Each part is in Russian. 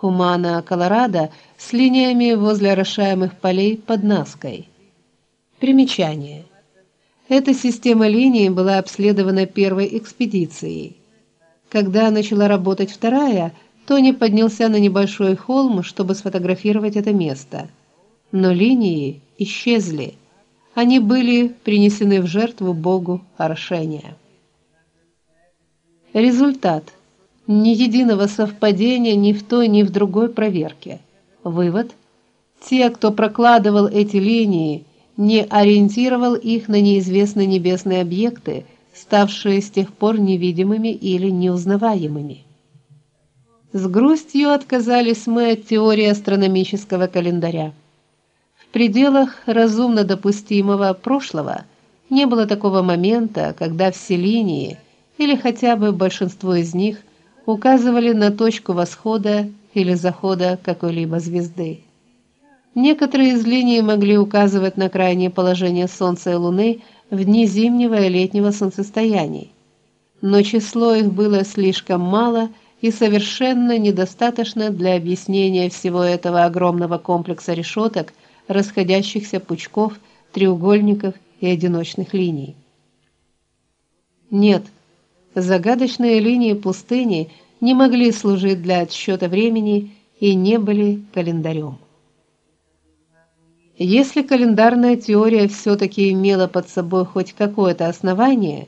Хумана, Колорадо, с линиями возле орошаемых полей под Наской. Примечание. Эта система линий была обследована первой экспедицией. Когда начала работать вторая, Тони поднялся на небольшой холм, чтобы сфотографировать это место. Но линии исчезли. Они были принесены в жертву богу орошения. Результат ни единого совпадения ни в той, ни в другой проверке. Вывод: те, кто прокладывал эти линии, не ориентировал их на неизвестные небесные объекты, ставшие с тех пор невидимыми или неузнаваемыми. С грустью отказались мы от теории астрономического календаря. В пределах разумно допустимого прошлого не было такого момента, когда все линии или хотя бы большинство из них указывали на точку восхода или захода какой-либо звезды. Некоторые из линий могли указывать на крайнее положение Солнца и Луны в дни зимнего и летнего солнцестояний, но число их было слишком мало и совершенно недостаточно для объяснения всего этого огромного комплекса решеток, расходящихся пучков, треугольников и одиночных линий. Нет, Загадочные линии пустыни не могли служить для отсчета времени и не были календарем. Если календарная теория все таки имела под собой хоть какое-то основание,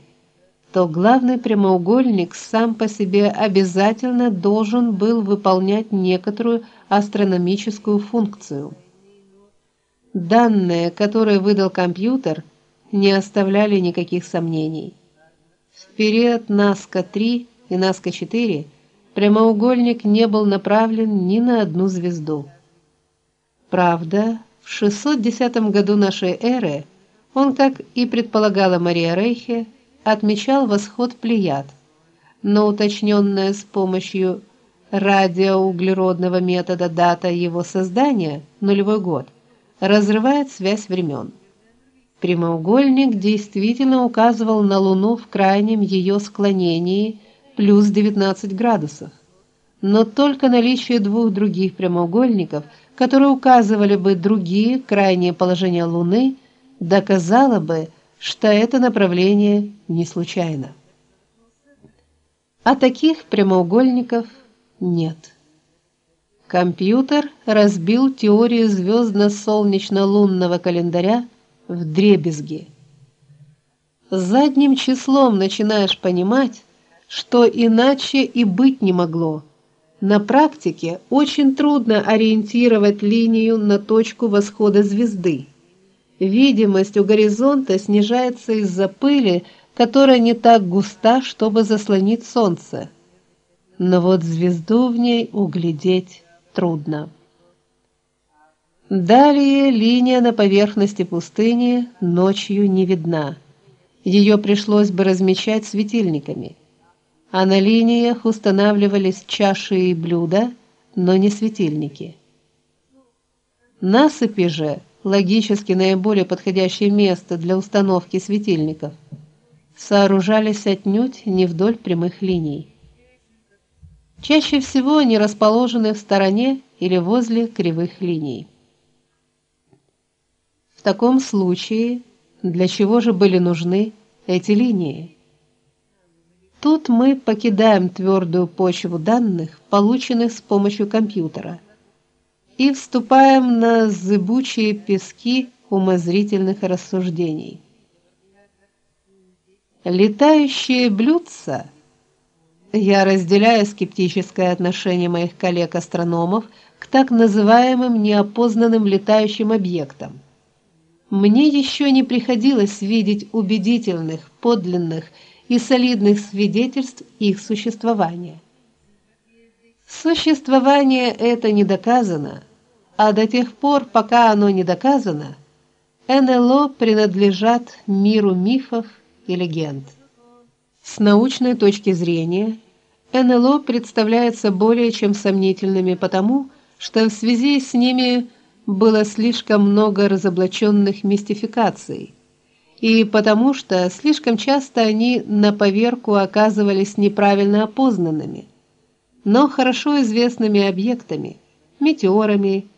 то главный прямоугольник сам по себе обязательно должен был выполнять некоторую астрономическую функцию. Данные, которые выдал компьютер, не оставляли никаких сомнений. В период Наска-3 и Наска-4 прямоугольник не был направлен ни на одну звезду. Правда, в 610 году нашей эры он, как и предполагала Мария Рейхе, отмечал восход Плеяд, но уточненная с помощью радиоуглеродного метода дата его создания, нулевой год, разрывает связь времен. Прямоугольник действительно указывал на Луну в крайнем ее склонении плюс 19 градусов. Но только наличие двух других прямоугольников, которые указывали бы другие крайние положения Луны, доказало бы, что это направление не случайно. А таких прямоугольников нет. Компьютер разбил теорию звездно-солнечно-лунного календаря в дребезги. Задним числом начинаешь понимать, что иначе и быть не могло. На практике очень трудно ориентировать линию на точку восхода звезды. Видимость у горизонта снижается из-за пыли, которая не так густа, чтобы заслонить солнце. Но вот звезду в ней углядеть трудно. Далее линия на поверхности пустыни ночью не видна. Ее пришлось бы размечать светильниками. А на линиях устанавливались чаши и блюда, но не светильники. Насыпи же логически наиболее подходящее место для установки светильников сооружались отнюдь не вдоль прямых линий. Чаще всего они расположены в стороне или возле кривых линий. В таком случае, для чего же были нужны эти линии? Тут мы покидаем твердую почву данных, полученных с помощью компьютера, и вступаем на зыбучие пески умозрительных рассуждений. Летающие блюдца я разделяю скептическое отношение моих коллег-астрономов к так называемым неопознанным летающим объектам мне еще не приходилось видеть убедительных, подлинных и солидных свидетельств их существования. Существование это не доказано, а до тех пор, пока оно не доказано, НЛО принадлежат миру мифов и легенд. С научной точки зрения, НЛО представляются более чем сомнительными потому, что в связи с ними было слишком много разоблаченных мистификаций, и потому что слишком часто они на поверку оказывались неправильно опознанными. но хорошо известными объектами: метеорами,